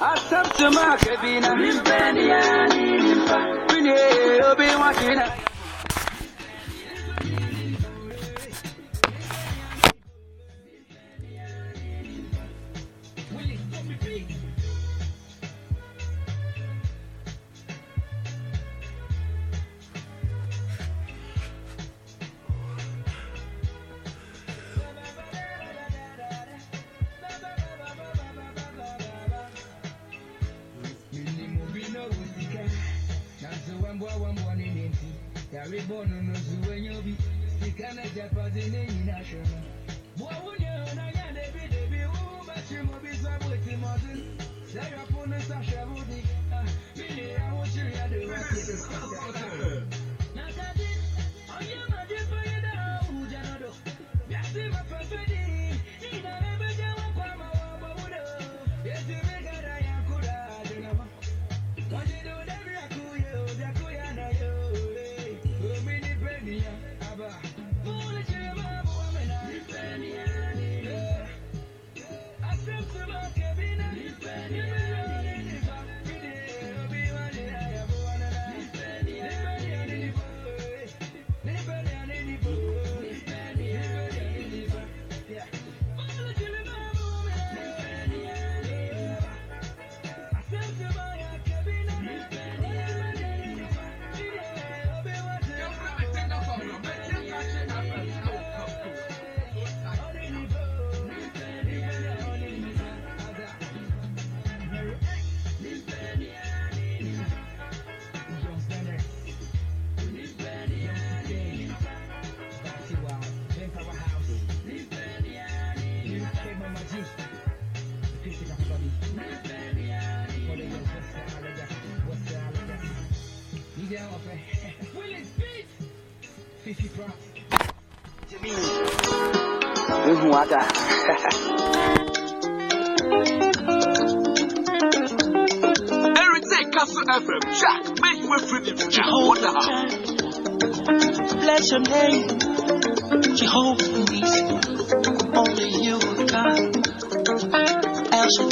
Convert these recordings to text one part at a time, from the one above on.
Asante makabina Nimpenia nimpa Wine obi wakina Yaribono no zuwenyo bi Sikana japati ne nyina shono Bua Ada Everything Castle FM, Jack, make hell? Bless your name, Jehovah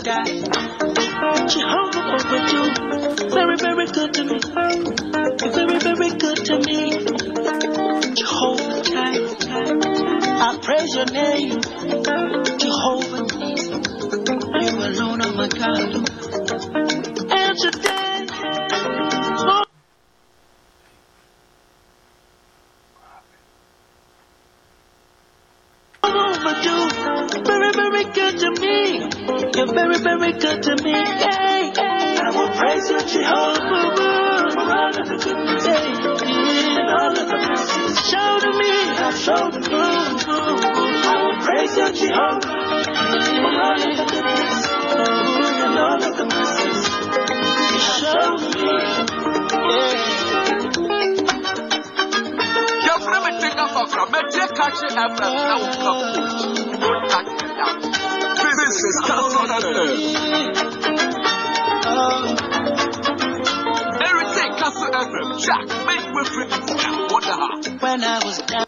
El Shaddai. Jehovah overdue. Very, very good to me. You're very, very good to me. Jehovah Jireh. I praise your name, good to me. You're very, very good to me. Hey, hey. I will praise you, Jehovah. For all of the and all of the mercies. Show to me, show to me. I will praise you, Jehovah. For all of the and all of the mercies. You show me. Yeah. Take FM, now come. Castle FM. Everything Castle FM, Jack, make them, Jack, what the hell? When I was down.